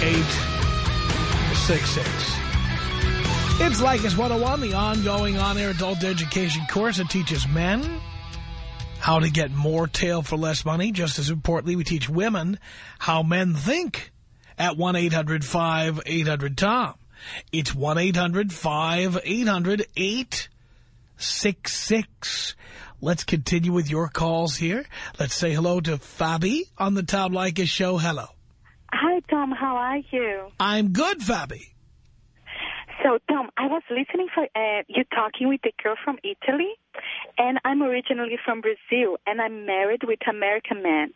1-800-5800-866. It's Leykis 101, the ongoing on-air adult education course that teaches men how to get more tail for less money. Just as importantly, we teach women how men think at 1-800-5800-TOM. It's 1-800-5800-866. Let's continue with your calls here. Let's say hello to Fabi on the Tom Leykis show. Hello. Hi, Tom. How are you? I'm good, Fabi. So, Tom, I was listening for uh, you talking with the girl from Italy, and I'm originally from Brazil, and I'm married with an American man.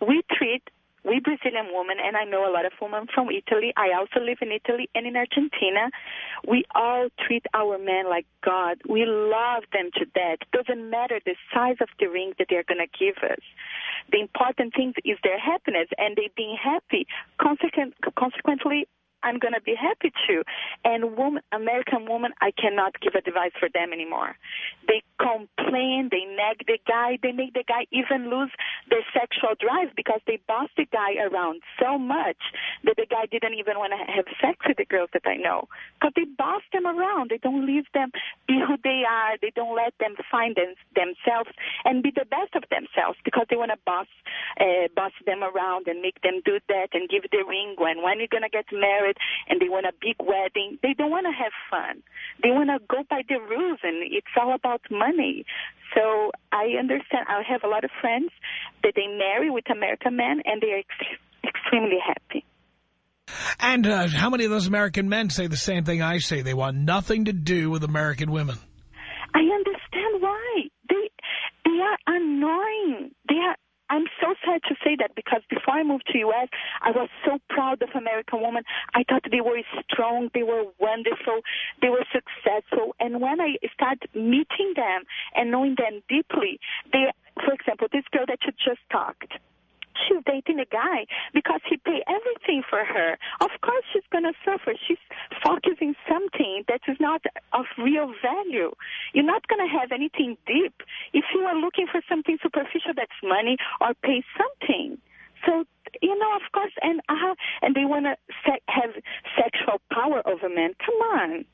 We treat we Brazilian women, and I know a lot of women from Italy. I also live in Italy and in Argentina. We all treat our men like God. We love them to death. Doesn't matter the size of the ring that they're going to give us. The important thing is their happiness, and they being happy. Consequent, consequently, I'm going to be happy to. And woman, American woman, I cannot give advice for them anymore. They complain, they nag the guy, they make the guy even lose their sexual drive because they boss the guy around so much that the guy didn't even want to have sex with the girls that I know. Because they boss them around. They don't leave them be who they are. They don't let them find them, themselves and be the best of themselves because they want to boss, uh, boss them around and make them do that and give the ring when, when you're going to get married and they want a big wedding. They don't want to have fun. They want to go by the rules, and it's all about money. So I understand. I have a lot of friends that they marry with American men, and they are ex extremely happy. And uh, how many of those American men say the same thing I say? They want nothing to do with American women. I understand why. They they are annoying. They are I'm so sad to say that because before I moved to U.S., I was so proud of American women. I thought they were strong, they were wonderful, they were successful. And when I started meeting them and knowing them deeply, they, for example, this girl that you just talked, she's dating a guy because he pay everything for her. Of course she's going to suffer. She's focusing something that is not of real value. You're not going to have anything deep if you are looking for something superficial that's money or pay something. So, you know, of course, and uh, and they want to se have sexual power over men. Come on.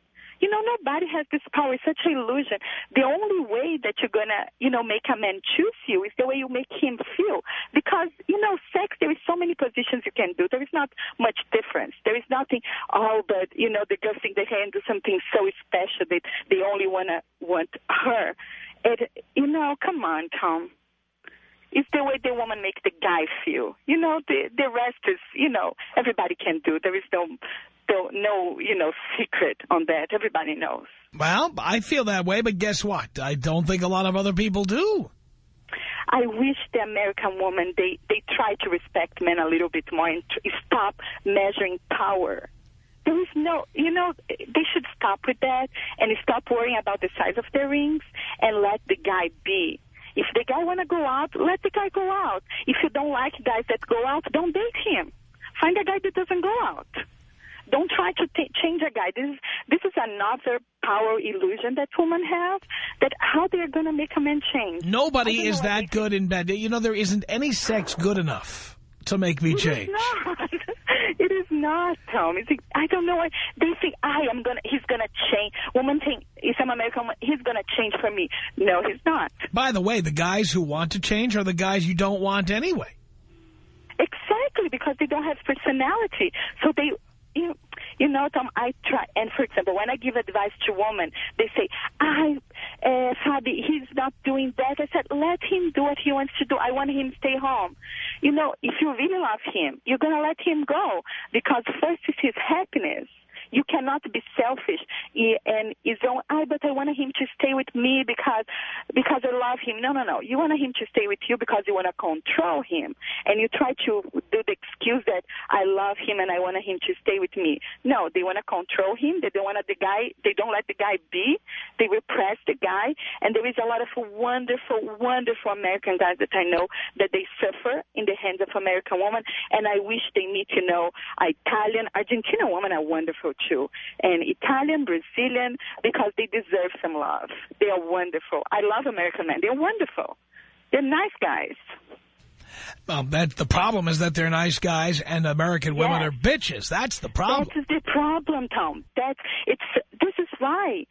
You know, nobody has this power. It's such an illusion. The only way that you're going to, you know, make a man choose you is the way you make him feel. Because, you know, sex, there is so many positions you can do. There is not much difference. There is nothing, oh, but, you know, the girls think they can do something so special that they only want to want her. It, you know, come on, Tom. It's the way the woman makes the guy feel. You know, the the rest is, you know, everybody can do. There is no no, no, you know, secret on that. Everybody knows. Well, I feel that way, but guess what? I don't think a lot of other people do. I wish the American woman, they, they try to respect men a little bit more and stop measuring power. There is no, you know, they should stop with that and stop worrying about the size of their rings and let the guy be. If the guy want to go out, let the guy go out. If you don't like guys that go out, don't date him. Find a guy that doesn't go out. Don't try to change a guy. This is, this is another power illusion that women have, that how they're going to make a man change. Nobody is that good in bed. You know, there isn't any sex good enough to make me change. It is not, Tom. It's, I don't know. Why. They think I am gonna. He's gonna change. Women think if I'm American, he's gonna change for me. No, he's not. By the way, the guys who want to change are the guys you don't want anyway. Exactly, because they don't have personality. So they you, you know, Tom, I try, and for example, when I give advice to women, they say, I, uh, Fabi, he's not doing that. I said, let him do what he wants to do. I want him to stay home. You know, if you really love him, you're going to let him go because first is his happiness. You cannot be selfish and his own, I, but I wanted him to stay with me because, because I love him. No, no, no. You want him to stay with you because you want to control him. And you try to do the excuse that I love him and I want him to stay with me. No, they want to control him. They don't want the guy, they don't let the guy be. They repress the guy. And there is a lot of wonderful, wonderful American guys that I know that they suffer in the hands of American women. And I wish they need to know Italian, Argentinian women are wonderful And Italian, Brazilian, because they deserve some love. They are wonderful. I love American men. They're wonderful. They're nice guys. Well, that the problem is that they're nice guys and American women yes. are bitches. That's the problem. That's the problem, Tom. That's it's. This is why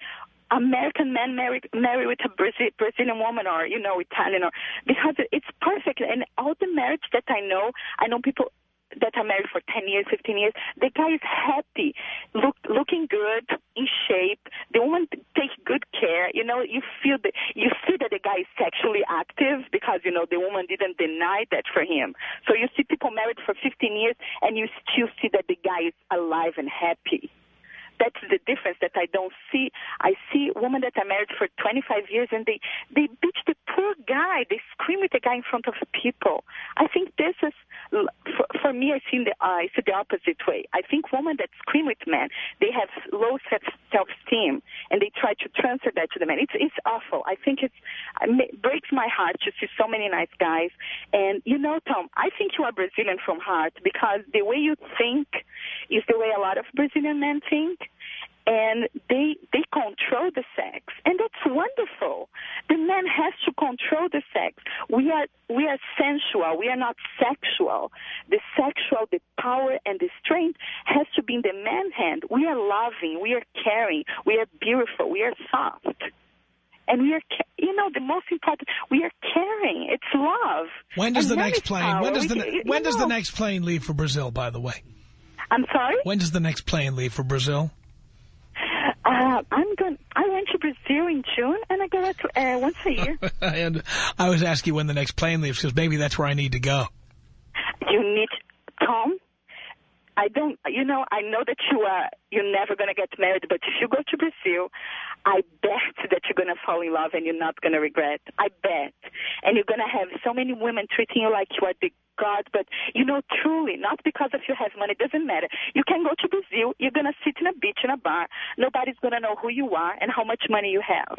American men marry marry with a Brazil, Brazilian woman or you know Italian or because it's perfect. And all the marriage that I know, I know people that are married for 10 years, 15 years, the guy is happy, look, looking good, in shape. The woman takes good care. You know, you feel that you see that the guy is sexually active because you know the woman didn't deny that for him. So you see people married for 15 years, and you still see that the guy is alive and happy that's the difference that I don't see. I see women that are married for 25 years and they, they beat the poor guy. They scream with the guy in front of people. I think this is, for, me, I see the, see the opposite way. I think women that scream with men, they have low self-esteem and they try to transfer that to the men. It's, it's awful. I think it's, it breaks my heart to see so many nice guys. And you know, Tom, I think you are Brazilian from heart because the way you think is the way a lot of Brazilian men think and they they control the sex and that's wonderful the man has to control the sex we are we are sensual we are not sexual the sexual the power and the strength has to be in the man's hand we are loving we are caring we are beautiful we are soft and we are, you know, the most important, we are caring. It's love. When does and the next plane? Power. When does the we, when does know, the next plane leave for Brazil? By the way, I'm sorry. When does the next plane leave for Brazil? Uh, I'm going. I went to Brazil in June, and I go to, uh, once a year. and I was asking you when the next plane leaves because maybe that's where I need to go. You need Tom. I don't. You know, I know that you are. You're never going to get married, but if you go to Brazil, I bet that you're going to fall in love and you're not going to regret. I bet, and you're going to have so many women treating you like you are the God, but you know, truly, not because if you have money, it doesn't matter. You can go to Brazil, you're going to sit in a beach in a bar, nobody's going to know who you are and how much money you have.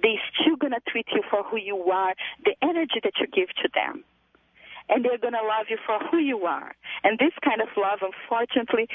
They're still going to treat you for who you are, the energy that you give to them. And they're going to love you for who you are. And this kind of love, unfortunately,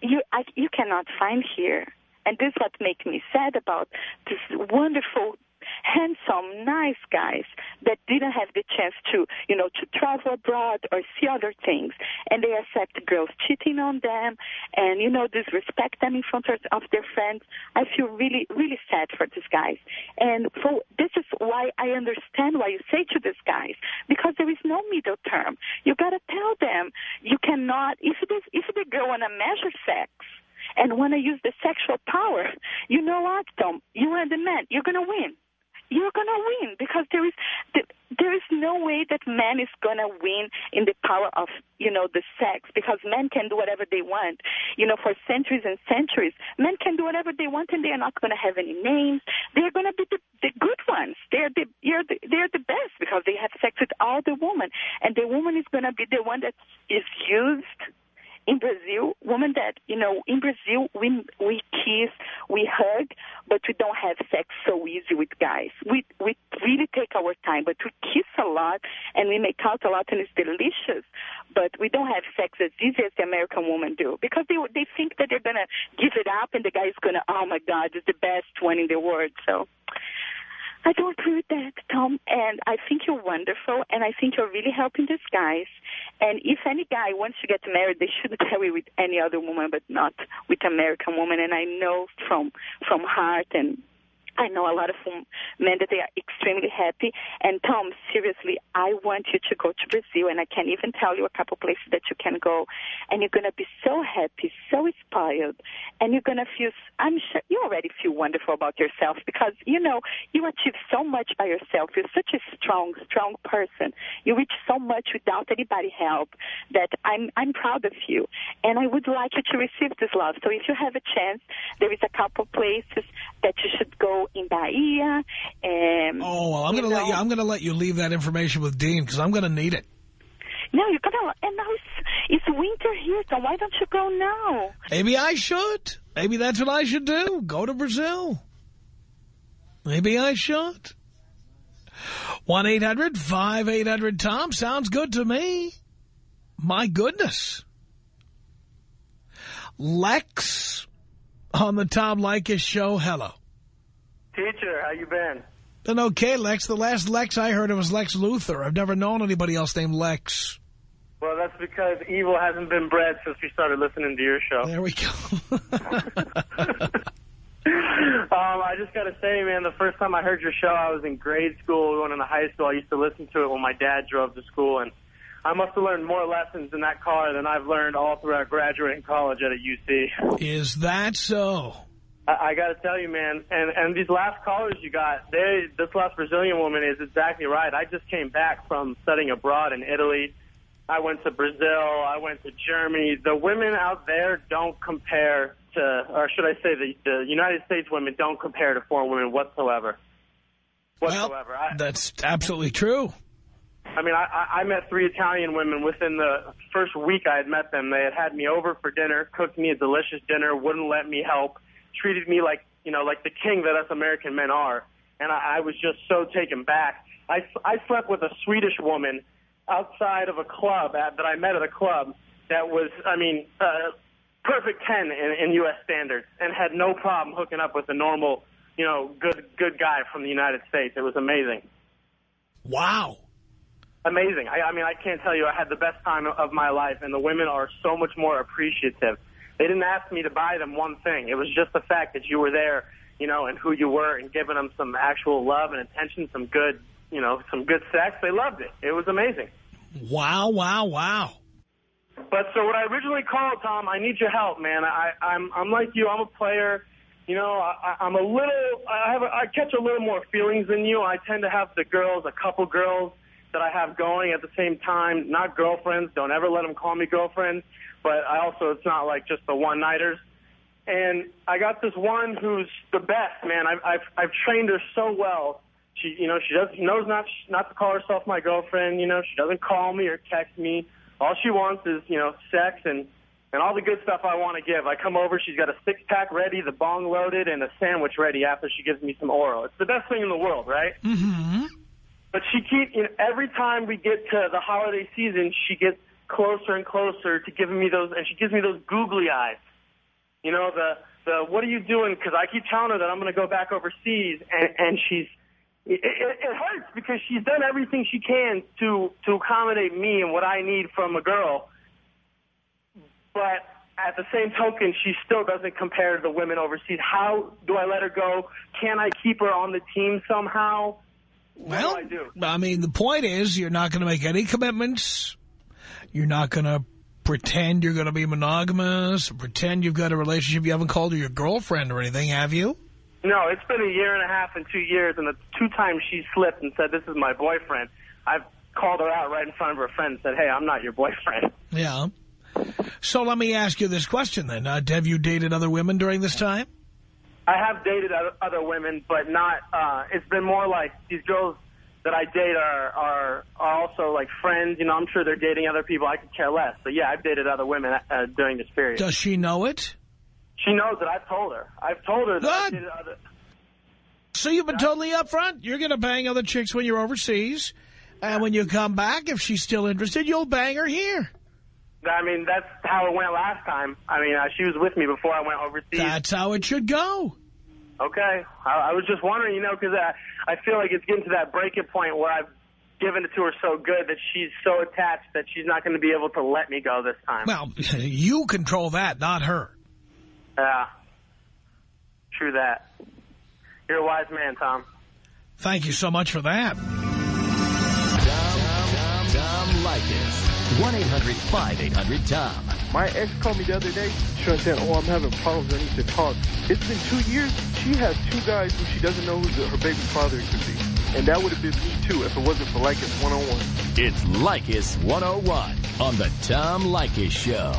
you, I, you cannot find here. And this is what makes me sad about this wonderful handsome, nice guys that didn't have the chance to, you know, to travel abroad or see other things. And they accept girls cheating on them and, you know, disrespect them in front of their friends. I feel really, really sad for these guys. And so this is why I understand why you say to these guys, because there is no middle term. You got to tell them you cannot, if, it is, if the girl want to measure sex, and want to use the sexual power, you know what, Tom? You are the man. You're going to win you're going to win because there is there is no way that man is going to win in the power of you know the sex because men can do whatever they want you know for centuries and centuries men can do whatever they want and they are not going to have any names they're going to be the, the good ones they're the you're the, they're the best because they have sex with all the women and the woman is going to be the one that is used in Brazil, women that, you know, in Brazil, we, we kiss, we hug, but we don't have sex so easy with guys. We, we really take our time, but we kiss a lot and we make out a lot and it's delicious, but we don't have sex as easy as the American women do because they, they think that they're going to give it up and the guy's going to, oh my God, it's the best one in the world. So I don't agree with that, Tom. And I think you're wonderful, and I think you're really helping these guys. And if any guy wants to get married, they shouldn't marry with any other woman, but not with American woman. And I know from from heart and I know a lot of men that they are extremely happy. And Tom, seriously, I want you to go to Brazil, and I can even tell you a couple places that you can go, and you're going to be so happy, so inspired, and you're going to feel. I'm sure you already feel wonderful about yourself because you know you achieve so much by yourself. You're such a strong, strong person. You reach so much without anybody help that I'm I'm proud of you, and I would like you to receive this love. So if you have a chance, there is a couple places that you should go in Bahia. Um, oh, well, I'm going to let you. I'm going to let you leave that information with Dean because I'm going to need it. No, you're gonna. And now it's, it's winter here, so why don't you go now? Maybe I should. Maybe that's what I should do. Go to Brazil. Maybe I should. 1-800-5800-TOM. Sounds good to me. My goodness. Lex on the Tom Leykis show. Hello. Teacher, how you been? Been okay, Lex. The last Lex I heard of was Lex Luthor. I've never known anybody else named Lex. Well, that's because evil hasn't been bred since we started listening to your show. There we go. um, I just got to say, man, the first time I heard your show, I was in grade school. Went into high school. I used to listen to it when my dad drove to school, and I must have learned more lessons in that car than I've learned all throughout graduating college at a UC. Is that so? I, I got to tell you, man, and and these last callers you got, they this last Brazilian woman is exactly right. I just came back from studying abroad in Italy. I went to Brazil. I went to Germany. The women out there don't compare to, or should I say, the the United States women don't compare to foreign women whatsoever. Whatsoever. Well, I, that's absolutely true. I mean, I, I met three Italian women within the first week I had met them. They had had me over for dinner, cooked me a delicious dinner, wouldn't let me help treated me like, you know, like the king that us American men are. And I, I was just so taken back. I, I slept with a Swedish woman outside of a club at, that I met at a club that was, I mean, uh, perfect 10 in, in U.S. standards and had no problem hooking up with a normal, you know, good, good guy from the United States. It was amazing. Wow. Amazing. I, I mean, I can't tell you, I had the best time of my life, and the women are so much more appreciative. They didn't ask me to buy them one thing. It was just the fact that you were there, you know, and who you were and giving them some actual love and attention, some good, you know, some good sex. They loved it. It was amazing. Wow, wow, wow. But so what I originally called, Tom, I need your help, man. I, I'm, I'm like you. I'm a player. You know, I, I'm a little, I have, a, I catch a little more feelings than you. I tend to have the girls, a couple girls that I have going at the same time, not girlfriends. Don't ever let them call me girlfriends but I also it's not like just the one nighters. And I got this one who's the best, man. I've I've, I've trained her so well. She, you know, she does knows not not to call herself my girlfriend. You know, she doesn't call me or text me. All she wants is you know sex and and all the good stuff I want to give. I come over, she's got a six pack ready, the bong loaded, and a sandwich ready after she gives me some oral. It's the best thing in the world, right? Mm-hmm. But she keep you know, every time we get to the holiday season, she gets closer and closer to giving me those, and she gives me those googly eyes. You know, the, the what are you doing? Because I keep telling her that I'm going to go back overseas, and, and she's, it, it, it hurts because she's done everything she can to, to accommodate me and what I need from a girl. But at the same token, she still doesn't compare to the women overseas. How do I let her go? Can I keep her on the team somehow? Well, I, do? I mean, the point is you're not going to make any commitments you're not going to pretend you're going to be monogamous, pretend you've got a relationship. You haven't called her your girlfriend or anything, have you? No, it's been a year and a half and two years, and the two times she slipped and said, this is my boyfriend, I've called her out right in front of her friend and said, hey, I'm not your boyfriend. Yeah. So let me ask you this question then. Uh, have you dated other women during this time? I have dated other women, but not, uh, it's been more like these girls that I date are, are are also like friends. You know, I'm sure they're dating other people. I could care less. But yeah, I've dated other women uh, during this period. Does she know it? She knows that I've told her. I've told her that dated other... So you've been totally upfront. You're going to bang other chicks when you're overseas. And when you come back, if she's still interested, you'll bang her here. I mean, that's how it went last time. I mean, uh, she was with me before I went overseas. That's how it should go. Okay. I, I was just wondering, you know, because I, I feel like it's getting to that breaking point where I've given it to her so good that she's so attached that she's not going to be able to let me go this time. Well, you control that, not her. Yeah. True that. You're a wise man, Tom. Thank you so much for that. Tom, Tom, Tom Leykis. 1-800-5800-TOM. My ex called me the other day. She was saying, oh, I'm having problems. I need to talk. It's been two years. She has two guys who she doesn't know who her baby's father could be. And that would have been me, too, if it wasn't for Leykis 101. It's Leykis 101 on the Tom Leykis Show.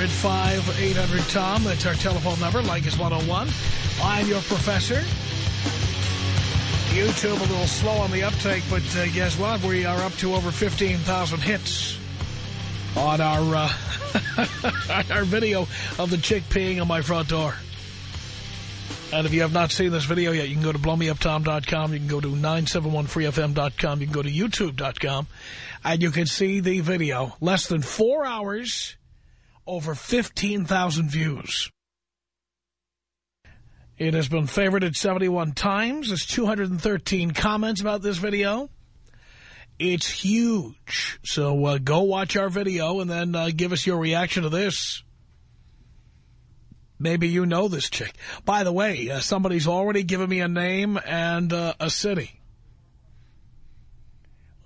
800 tom That's our telephone number. Leykis 101. I'm your professor. YouTube a little slow on the uptake, but uh, guess what? We are up to over 15,000 hits on our uh, our video of the chick peeing on my front door. And if you have not seen this video yet, you can go to blowmeuptom.com, you can go to 971freefm.com, you can go to youtube.com, and you can see the video. Less than four hours over 15,000 views. It has been favorited 71 times. There's 213 comments about this video. It's huge. So uh, go watch our video and then uh, give us your reaction to this. Maybe you know this chick. By the way, uh, somebody's already given me a name and uh, a city.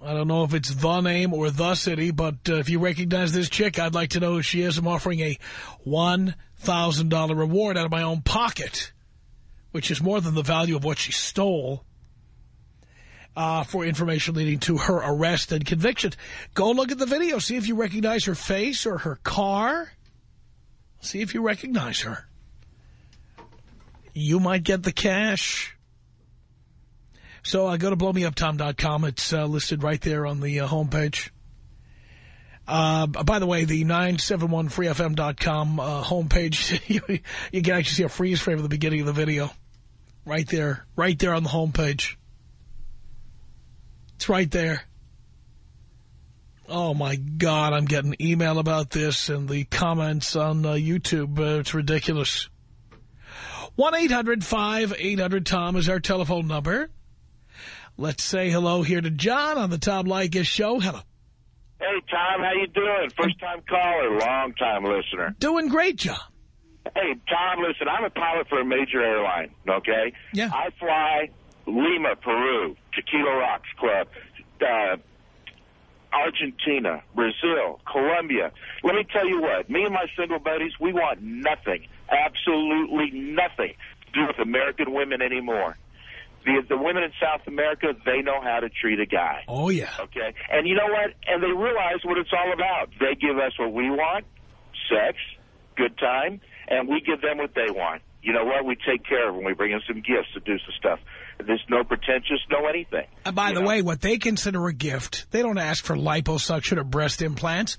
I don't know if it's the name or the city, but uh, if you recognize this chick, I'd like to know who she is. I'm offering a $1,000 reward out of my own pocket, which is more than the value of what she stole, uh, for information leading to her arrest and conviction. Go look at the video. See if you recognize her face or her car. See if you recognize her. You might get the cash. So uh, go to blowmeuptom.com. It's uh, listed right there on the uh, homepage. Uh, by the way, the 971freefm.com uh, homepage, you, you can actually see a freeze frame at the beginning of the video. Right there. Right there on the homepage. It's right there. Oh, my God, I'm getting email about this and the comments on uh, YouTube. Uh, it's ridiculous. 1-800-5800-TOM is our telephone number. Let's say hello here to John on the Tom Leykis show. Hello. Hey, Tom, how you doing? First-time caller, long-time listener. Doing great, John. Hey, Tom, listen, I'm a pilot for a major airline, okay? Yeah. I fly Lima, Peru, Tequila Rocks Club, uh, Argentina, Brazil, Colombia. Let me tell you what, me and my single buddies, we want nothing, absolutely nothing to do with American women anymore. The, the women in South America, they know how to treat a guy. Oh, yeah. Okay. And you know what? And they realize what it's all about. They give us what we want, sex, good time, and we give them what they want. You know what? We take care of them. We bring them some gifts to do some stuff. There's no pretentious, no anything. And by the know? way, what they consider a gift, they don't ask for liposuction or breast implants.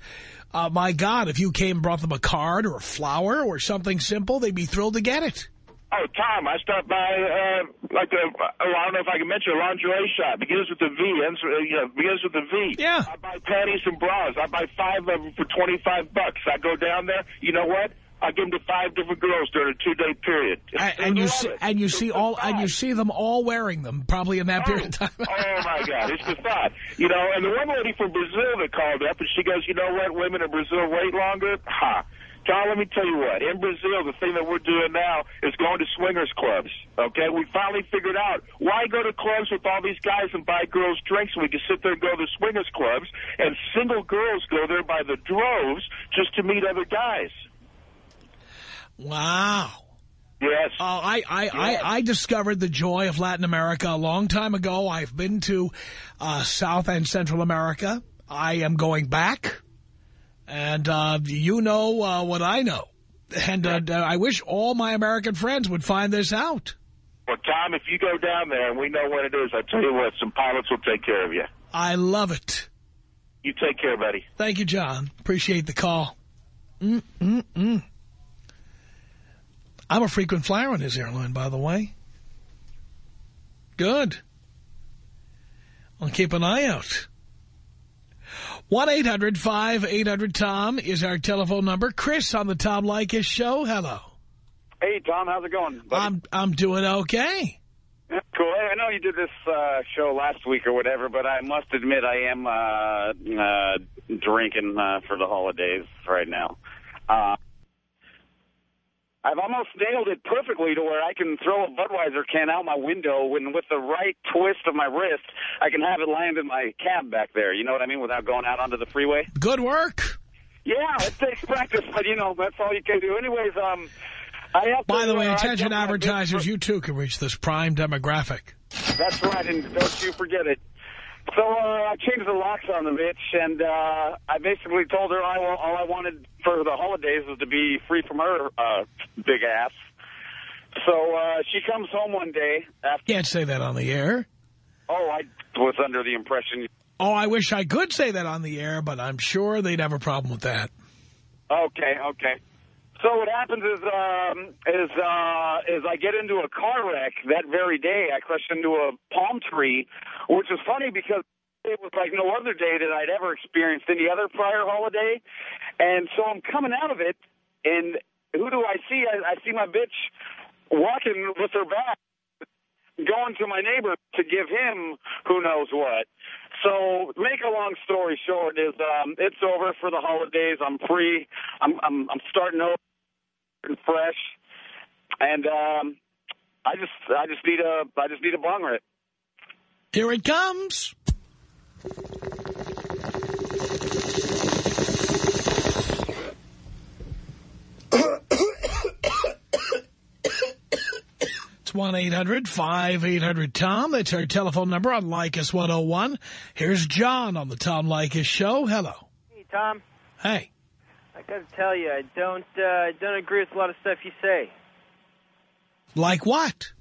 Uh, my God, if you came and brought them a card or a flower or something simple, they'd be thrilled to get it. Oh, Tom, I stopped by, uh, like a, I don't know if I can mention a lingerie shop. Begins with a V, ends, uh, you know, begins with a V. Yeah. I buy panties and bras. I buy five of them for 25 bucks. I go down there. You know what? I give them to five different girls during a two-day period. And, and you see, and you It's see the all, and you see them all wearing them, probably in that Oh, period of time. oh, my God, it's the thought. You know, and the one lady from Brazil that called up, and she goes, you know what, women in Brazil wait longer? Ha. John, let me tell you what. In Brazil, the thing that we're doing now is going to swingers clubs. Okay, we finally figured out why go to clubs with all these guys and buy girls drinks. We can sit there and go to swingers clubs, and single girls go there by the droves just to meet other guys. Wow. Yes. Uh, I, I, Yes. I, I discovered the joy of Latin America a long time ago. I've been to uh, South and Central America. I am going back. And uh, you know uh, what I know. And uh, I wish all my American friends would find this out. well, Tom, if you go down there and we know when it is, I tell you what, some pilots will take care of you. I love it. You take care, buddy. Thank you, John. Appreciate the call. Mm-mm-mm. I'm a frequent flyer on his airline, by the way. Good. I'll keep an eye out. 1-800-5800-TOM is our telephone number. Chris on the Tom Leykis show. Hello. Hey, Tom, how's it going? buddy? I'm I'm doing okay. Cool. Hey, I know you did this uh, show last week or whatever, but I must admit I am uh, uh, drinking uh, for the holidays right now. Uh, I've almost nailed it perfectly to where I can throw a Budweiser can out my window when with the right twist of my wrist, I can have it land in my cab back there. You know what I mean? Without going out onto the freeway. Good work. Yeah, it takes practice, but you know, that's all you can do. Anyways, um, I have to, By the way, uh, attention jumped my big advertisers, you too can reach this prime demographic. That's right, and don't you forget it. So uh, I changed the locks on the bitch, and uh, I basically told her I, all I wanted for the holidays was to be free from her uh, big ass. So uh, she comes home one day after. Can't say that on the air. Oh, I was under the impression. Oh, I wish I could say that on the air, but I'm sure they'd have a problem with that. Okay, okay. So what happens is, um, is, uh, is I get into a car wreck that very day. I crashed into a palm tree, which is funny because it was like no other day that I'd ever experienced any other prior holiday. And so I'm coming out of it, and who do I see? I, I see my bitch walking with her back, going to my neighbor to give him who knows what. So, make a long story short, is um, it's over for the holidays. I'm free. I'm I'm, I'm starting over and fresh, and um, I just I just need a I just need a bong rip. Here it comes. It's 1-800-5800-TOM. That's our telephone number on Leykis 101. Here's John on the Tom Leykis Show. Hello. Hey, Tom. Hey. I got to tell you, I don't uh, I don't agree with a lot of stuff you say. Like what?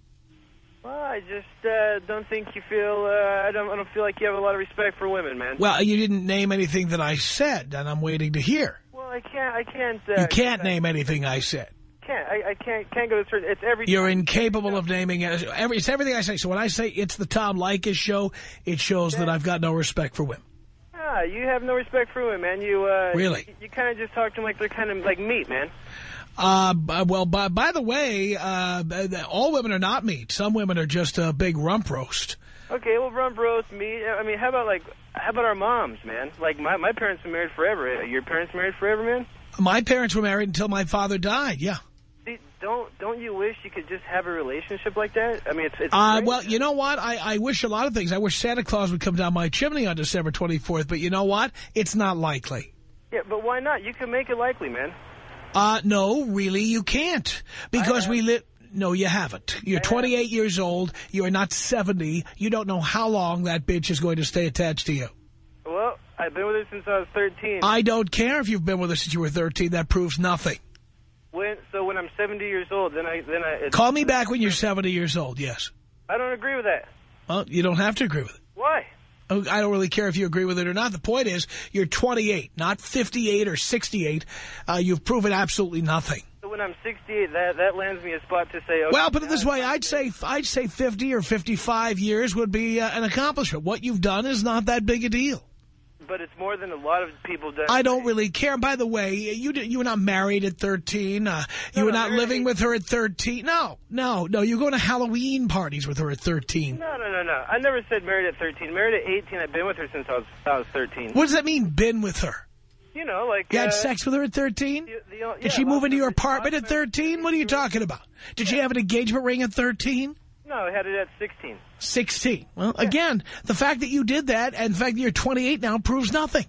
Well, I just uh, don't think you feel. Uh, I don't. I don't feel like you have a lot of respect for women, man. Well, you didn't name anything that I said, and I'm waiting to hear. Well, I can't. I can't. Uh, You can't name anything I said. Can't. I, I can't. Can't go to certain. It's every. You're incapable of naming it. Every, it's everything I say. So when I say it's the Tom Leykis show, it shows that I've got no respect for women. Ah, you have no respect for women, man. You uh, Really? You, you kind of just talk to them like they're kind of like meat, man. Uh, well, by, by the way, uh, all women are not meat. Some women are just a big rump roast. Okay, well, rump roast, meat. I mean, how about like, how about our moms, man? Like my my parents were married forever. Your parents married forever, man. My parents were married until my father died, yeah. Don't don't you wish you could just have a relationship like that? I mean, it's it's. Uh, well, you know what? I, I wish a lot of things. I wish Santa Claus would come down my chimney on December 24th, but you know what? It's not likely. Yeah, but why not? You can make it likely, man. Uh, no, really, you can't. Because we live... No, you haven't. You're 28 years old. You are not 70. You don't know how long that bitch is going to stay attached to you. Well, I've been with her since I was 13. I don't care if you've been with her since you were 13. That proves nothing. When so when I'm 70 years old, then I then I. Call me back when you're 70 years old, yes. I don't agree with that. Well, you don't have to agree with it. Why? Oh, I don't really care if you agree with it or not. The point is, you're 28, not 58 or 68. Uh, you've proven absolutely nothing. So when I'm 68, that that lands me a spot to say. Okay, Well, put it this way, I'd say I'd say 50 or 55 years would be uh, an accomplishment. What you've done is not that big a deal. But it's more than a lot of people do. I don't really care. By the way, you you were not married at 13. Uh, you No, were not living with her at 13. No, no, no. You go to Halloween parties with her at 13. No, no, no, no. I never said married at 13. Married at 18. I've been with her since I was I was 13. What does that mean, been with her? You know, like. You had uh, sex with her at 13? the- the- yeah, Did she move into your apartment at 13? What are you talking about? Did she have an engagement ring at 13? No, I had it at 16. 16. Well, again, the fact that you did that and the fact that you're 28 now proves nothing.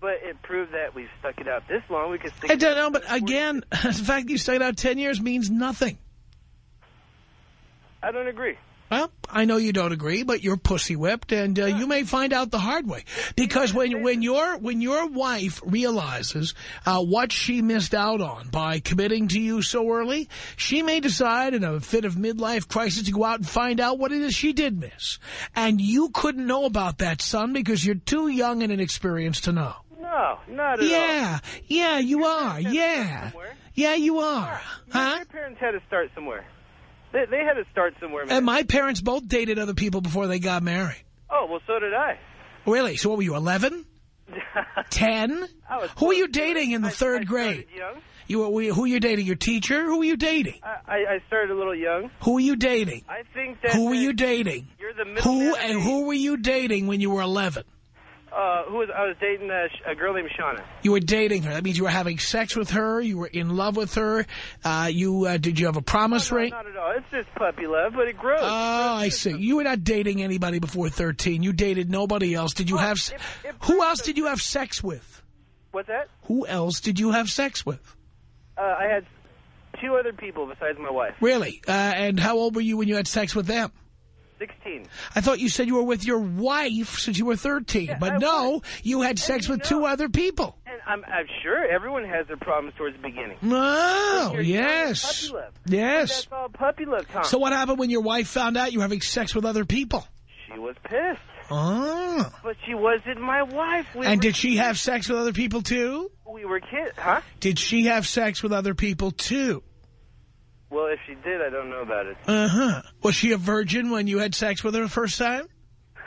But it proved that we stuck it out this long. We could stick I don't know, but again, the fact that you stayed out 10 years means nothing. I don't agree. Well, I know you don't agree, but you're pussy whipped, and uh, you may find out the hard way. Because when when your when your wife realizes uh, what she missed out on by committing to you so early, she may decide in a fit of midlife crisis to go out and find out what it is she did miss. And you couldn't know about that, son, because you're too young and inexperienced to know. No, not at all. Yeah, yeah, you are. Yeah, yeah, you are. Huh? Your parents had to start somewhere. They, they had to start somewhere, man. And my parents both dated other people before they got married. Oh, well, so did I. Really? So what were you, 11? 10? Who were you dating in the I- third I grade? Young. You were, who were you dating? Your teacher? Who were you dating? I, I started a little young. Who were you dating? I think that Who were you dating? You're the middle Who and who were you dating when you were 11? Uh, who was I was dating a, a girl named Shauna. You were dating her. That means you were having sex with her. You were in love with her. Uh, you uh, did you have a promise no, ring? Not at all. It's just puppy love, but it grows. Oh, I see. You were not dating anybody before 13. You dated nobody else. Did you Well, have... it- it who else did you have sex with? What's that? Who else did you have sex with? Uh, I had two other people besides my wife. Really? Uh, and how old were you when you had sex with them? 16. I thought you said you were with your wife since you were 13. Yeah, but I no, was. you had sex with two other people. And I'm, I'm sure everyone has their problems towards the beginning. Oh, yes. Puppy love. Yes. That's all puppy love, Tom. So what happened when your wife found out you were having sex with other people? She was pissed. Oh. But she wasn't my wife. We And did she have sex with other people, too? We were kids. Huh? Did she have sex with other people, too? Well, if she did, I don't know about it. Uh-huh. Was she a virgin when you had sex with her the first time?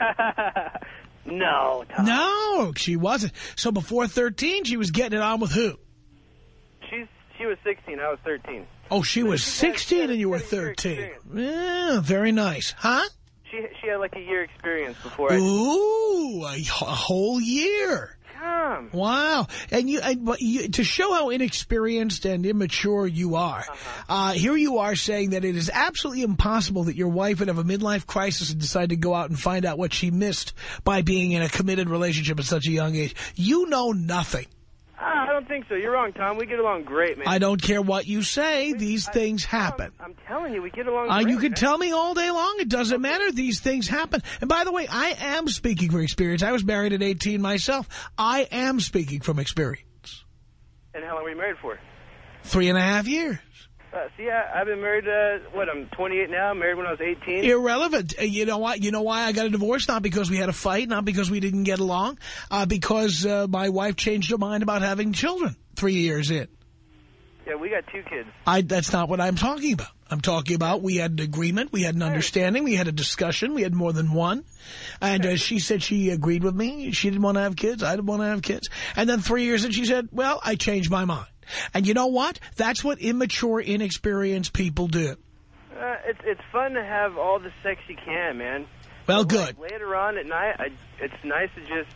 no, Tom. No, she wasn't. So before 13, she was getting it on with who? She's, she was 16. I was 13. Oh, she was she had- 16 she had- and you were she had a year 13. Yeah, very nice. Huh? She she had like a year experience before Ooh, a whole year. Tom. Wow. And you, and, but you, to show how inexperienced and immature you are, Uh-huh. uh here you are saying that it is absolutely impossible that your wife would have a midlife crisis and decide to go out and find out what she missed by being in a committed relationship at such a young age. You know nothing. Ah, I don't think so. You're wrong, Tom. We get along great, man. I don't care what you say. These things happen. I'm, I'm telling you, we get along Uh, great. you can man. tell me all day long. It doesn't matter. These things happen. And by the way, I am speaking from experience. I was married at 18 myself. I am speaking from experience. And how long were you married for? Three and a half years. Uh, see, I, I've been married, uh, what, I'm 28 now. Married when I was 18. Irrelevant. Uh, You know why? You know why I got a divorce? Not because we had a fight, not because we didn't get along, uh, because uh, my wife changed her mind about having children three years in. Yeah, we got two kids. I, that's not what I'm talking about. I'm talking about we had an agreement, we had an understanding, we had a discussion, we had more than one. And uh, she said she agreed with me. She didn't want to have kids. I didn't want to have kids. And then three years and she said, well, I changed my mind. And you know what? That's what immature, inexperienced people do. Uh, it's it's fun to have all the sex you can, man. Well, But, like, good. later on at night, I, it's nice to just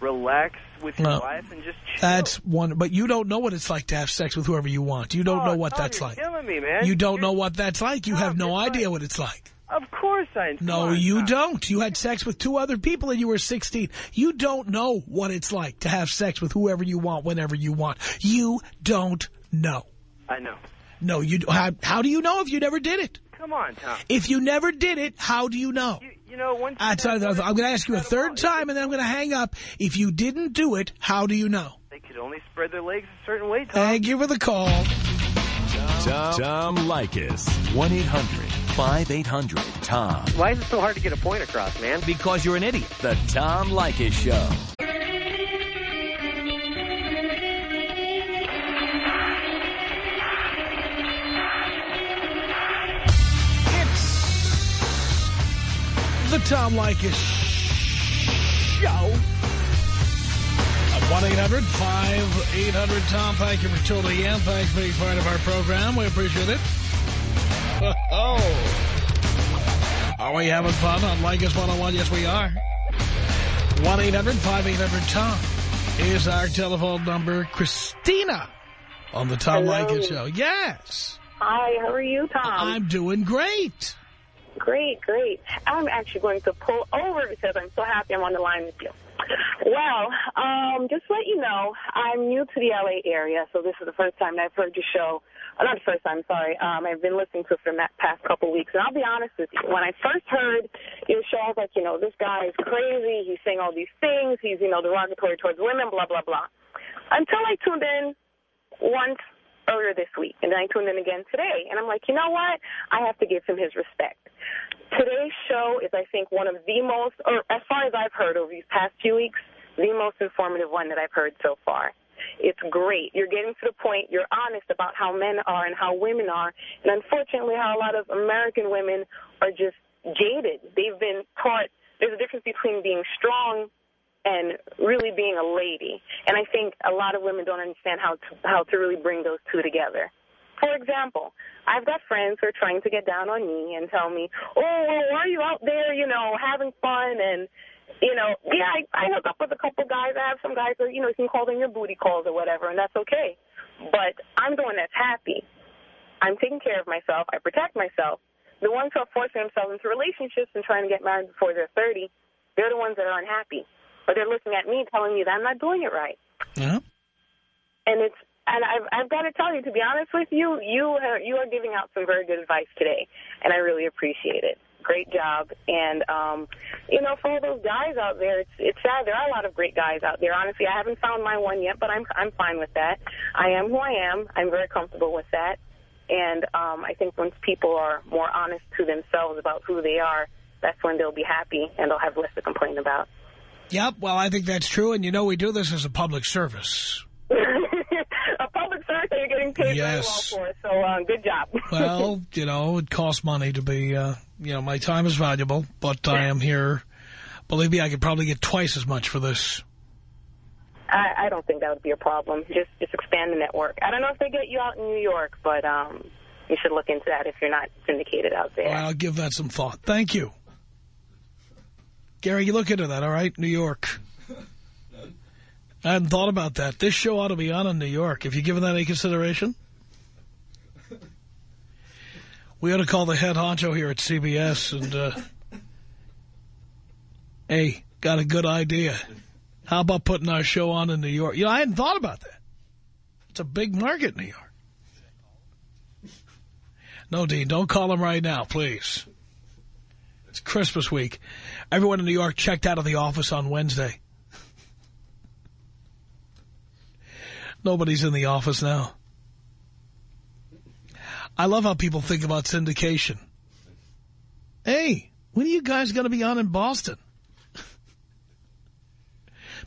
relax with your No. wife and just chill. That's one. But you don't know what it's like to have sex with whoever you want. You don't Oh, know what Tom, that's you're like. killing me, man. You don't You're- know what that's like. You Tom, have no idea what it's like. Of course I come No, on, you Tom. don't. You had sex with two other people and you were 16. You don't know what it's like to have sex with whoever you want, whenever you want. You don't know. I know. No, you. How, how do you know if you never did it? Come on, Tom. If you never did it, how do you know? You, you know, once you That's, I'm going to ask you a third all. time and then I'm going to hang up. If you didn't do it, how do you know? They could only spread their legs a certain way, Tom. Thank you for the call. Tom, Tom Leykis. 1-800-5800-TOM. Why is it so hard to get a point across, man? Because you're an idiot. The Tom Leykis Show. The Tom Leykis Show. Uh, At 1-800-5800-TOM. Thank you for tuning in. Thanks for being part of our program. We appreciate it. Oh. Are we having fun on Leykis 101? Yes, we are. 1-800-5800-TOM is our telephone number. Christina on the Tom. Leykis Show. Yes. Hi, how are you, Tom? I'm doing great. Great, great. I'm actually going to pull over because I'm so happy I'm on the line with you. Well, um, just to let you know, I'm new to the L.A. area, so this is the first time that I've heard your show. Uh, not the first time, sorry. Um, I've been listening to it for the past couple weeks, and I'll be honest with you. When I first heard your show, I was like, you know, this guy is crazy. He's saying all these things. He's, you know, derogatory towards women, blah, blah, blah. Until I tuned in once earlier this week, and then I tuned in again today, and I'm like, you know what? I have to give him his respect. Today's show is, I think, one of the most, or as far as I've heard over these past few weeks, the most informative one that I've heard so far. It's great. You're getting to the point, you're honest about how men are and how women are, and unfortunately how a lot of American women are just jaded. They've been taught there's a difference between being strong and really being a lady. And I think a lot of women don't understand how to, how to really bring those two together. For example, I've got friends who are trying to get down on me and tell me, oh, well, why are you out there, you know, having fun and, you know, yeah, I, I hook up with a couple guys. I have some guys that, you know, you can call them your booty calls or whatever, and that's okay. But I'm the one that's happy. I'm taking care of myself. I protect myself. The ones who are forcing themselves into relationships and trying to get married before they're 30, they're the ones that are unhappy. But they're looking at me telling me that I'm not doing it right. Yeah. And it's and I've I've got to tell you, to be honest with you, you are, you are giving out some very good advice today, and I really appreciate it. Great job. And um, you know, for all those guys out there, it's it's sad. There are a lot of great guys out there. Honestly, I haven't found my one yet, but I'm I'm fine with that. I am who I am. I'm very comfortable with that. And um, I think once people are more honest to themselves about who they are, that's when they'll be happy and they'll have less to complain about. Yep, well, I think that's true, and you know we do this as a public service. a public service that you're getting paid Yes. very well for, so uh, good job. Well, you know, it costs money to be, uh, you know, my time is valuable, but I am here. Believe me, I could probably get twice as much for this. I, I don't think that would be a problem. Just just expand the network. I don't know if they get you out in New York, but um, you should look into that if you're not syndicated out there. I'll give that some thought. Thank you. Gary, you look into that, all right? New York. I hadn't thought about that. This show ought to be on in New York. Have you given that any consideration? We ought to call the head honcho here at CBS and, uh, hey, got a good idea. How about putting our show on in New York? You know, I hadn't thought about that. It's a big market, New York. No, Dean, don't call him right now, please. It's Christmas week. Everyone in New York checked out of the office on Wednesday. Nobody's in the office now. I love how people think about syndication. Hey, when are you guys going to be on in Boston?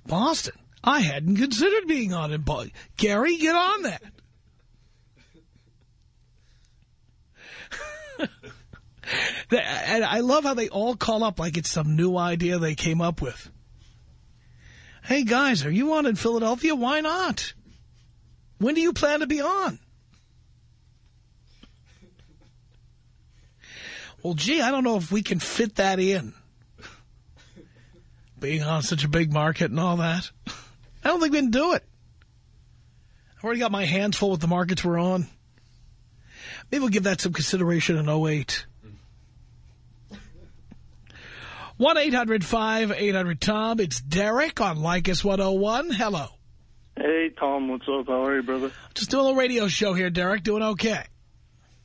Boston? I hadn't considered being on in Boston. Gary, get on that. and I love how they all call up like it's some new idea they came up with. Hey, guys, are you on in Philadelphia? Why not? When do you plan to be on? Well, gee, I don't know if we can fit that in. Being on such a big market and all that. I don't think we can do it. I've already got my hands full with the markets we're on. Maybe we'll give that some consideration in 08. 1-800-5800-TOM. It's Derek on Leykis 101. Hello. Hey, Tom, what's up? How are you, brother? Just doing a little radio show here, Derek. Doing okay.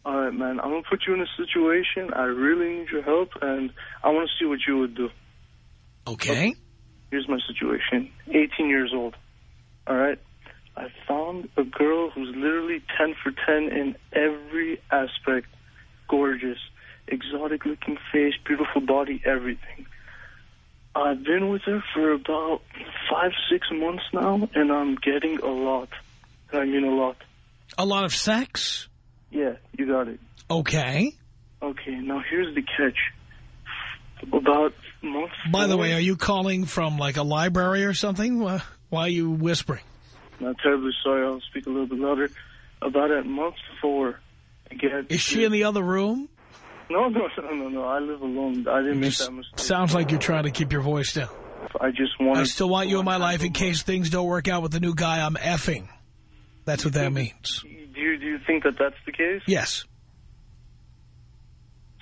All right, man. I'm going to put you in a situation. I really need your help, and I want to see what you would do. Okay. Here's my situation. 18 years old. All right? I found a girl who's literally 10 for 10 in every aspect. Gorgeous. Exotic-looking face, beautiful body, everything. I've been with her for about five, six months now, and I'm getting a lot. I mean a lot. A lot of sex? Yeah, you got it. Okay. Okay, now here's the catch. About a month By the way, are you calling from like a library or something? Why why are you whispering? Not terribly sorry, I'll speak a little bit louder. About at month four, I get... Is she in the other room? No, no, no, no, no. I live alone. I didn't make that mistake. sounds like you're trying to keep your voice down. I just wanted... I still want you in my life in case things don't work out with the new guy I'm effing. That's what that means. Do you, do you think that that's the case? Yes.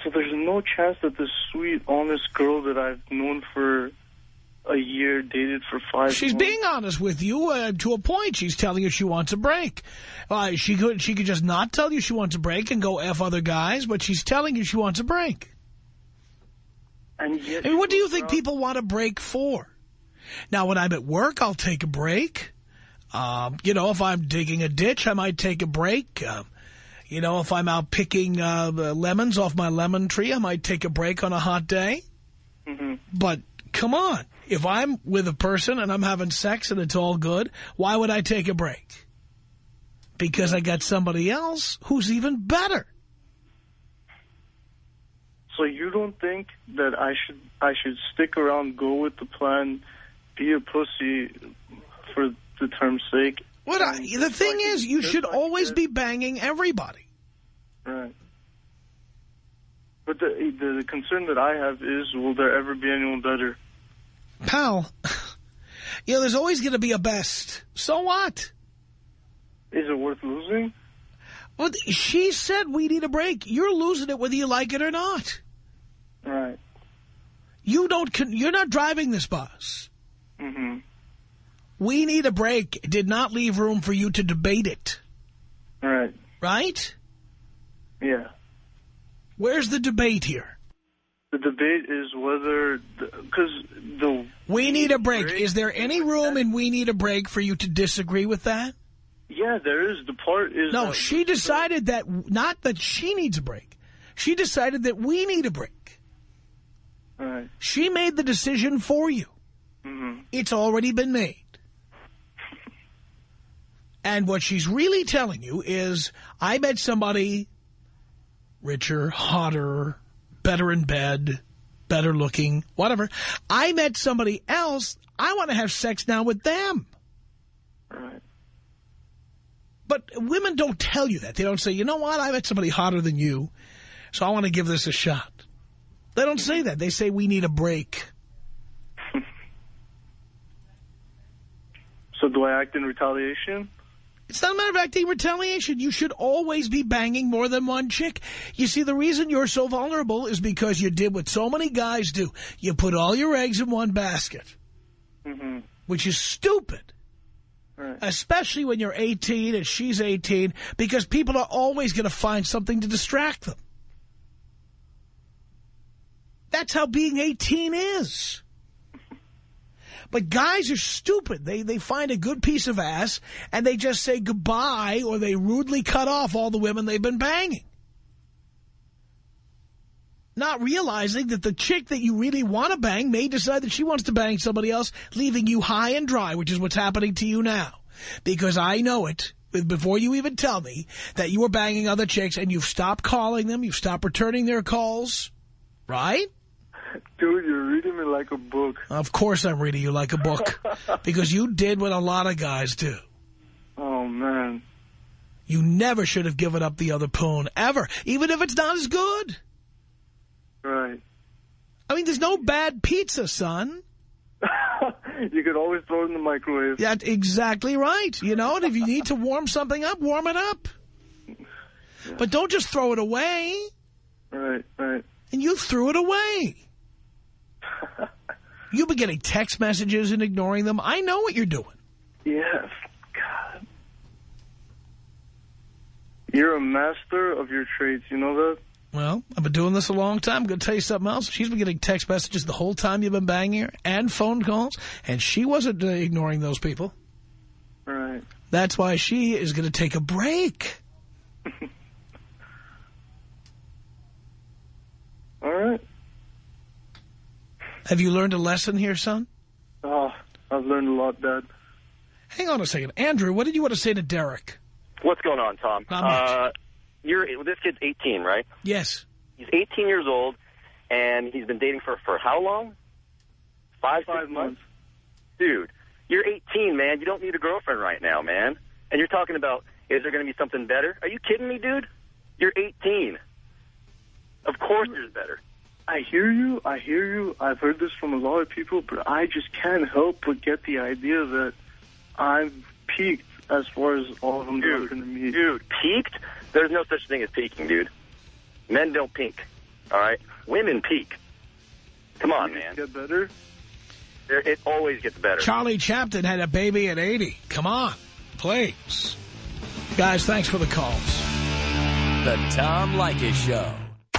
So there's no chance that this sweet, honest girl that I've known for a year, dated for five She's months... being honest with you uh, to a point. She's telling you she wants a break. Uh, she could she could just not tell you she wants a break and go F other guys, but she's telling you she wants a break. And yet I mean, what do you think people want a break for? Now, when I'm at work, I'll take a break. Um, you know, if I'm digging a ditch, I might take a break. Um, you know, if I'm out picking uh, lemons off my lemon tree, I might take a break on a hot day. Mhm. But come on, if I'm with a person and I'm having sex and it's all good, why would I take a break? Because I got somebody else who's even better. So you don't think that I should I should stick around, go with the plan, be a pussy for the term's sake? What I, the thing is, you should always be banging everybody. Right. But the, the the concern that I have is, will there ever be anyone better? Pal, you know, there's always going to be a best. So what? Is it worth losing? Well, she said we need a break. You're losing it whether you like it or not. Right. You don't. You're not driving this bus. Mm-hmm. We need a break. It did not leave room for you to debate it. Right. Right? Yeah. Where's the debate here? The debate is whether, because. We need a break. Is there any room in we need a break for you to disagree with that? Yeah, there is. The part is... No, that- she decided that, not that she needs a break. She decided that we need a break. Right. She made the decision for you. Mm-hmm. It's already been made. And what she's really telling you is, I met somebody richer, hotter, better in bed, better looking, whatever. I met somebody else. I want to have sex now with them. Right. But women don't tell you that. They don't say, you know what, I met somebody hotter than you, so I want to give this a shot. They don't say that. They say we need a break. So do I act in retaliation? It's not a matter of acting retaliation. You should always be banging more than one chick. You see, the reason you're so vulnerable is because you did what so many guys do. You put all your eggs in one basket, Mm-hmm. which is stupid. Right. Especially when you're 18 and she's 18, because people are always going to find something to distract them. That's how being 18 is. But guys are stupid. They they find a good piece of ass and they just say goodbye or they rudely cut off all the women they've been banging. Not realizing that the chick that you really want to bang may decide that she wants to bang somebody else, leaving you high and dry, which is what's happening to you now. Because I know it, before you even tell me, that you were banging other chicks and you've stopped calling them, you've stopped returning their calls, right? Dude, you're reading me like a book. Of course I'm reading you like a book. because you did what a lot of guys do. Oh, man. You never should have given up the other poon, ever. Even if it's not as good. Right. I mean, there's no bad pizza, son. you could always throw it in the microwave. That's exactly right. You know, and if you need to warm something up, warm it up. But don't just throw it away. Right, right. And you threw it away. You've been getting text messages and ignoring them. I know what you're doing. Yes. God. You're a master of your trades. You know that? Well, I've been doing this a long time. I'm going to tell you something else. She's been getting text messages the whole time you've been banging her and phone calls, and she wasn't uh, ignoring those people. Right. That's why she is going to take a break. All right. Have you learned a lesson here, son? Oh, I've learned a lot, Dad. Hang on a second. Andrew, what did you want to say to Derek? What's going on, Tom? Not much. Uh, you're this kid's 18, right? Yes. He's 18 years old, and he's been dating for for how long? Five, Five six months. Dude, you're 18, man. You don't need a girlfriend right now, man. And you're talking about is there going to be something better? Are you kidding me, dude? You're 18. Of course, there's better. I hear you. I hear you. I've heard this from a lot of people, but I just can't help but get the idea that I've peaked as far as all of them that I'm going to meet. Dude, peaked? There's no such thing as peaking, dude. Men don't peak, all right? Women peak. Come on, man. Get better? There- It always gets better. Charlie Chaplin had a baby at 80. Come on, please. Guys, thanks for the calls. The Tom Leykis Show.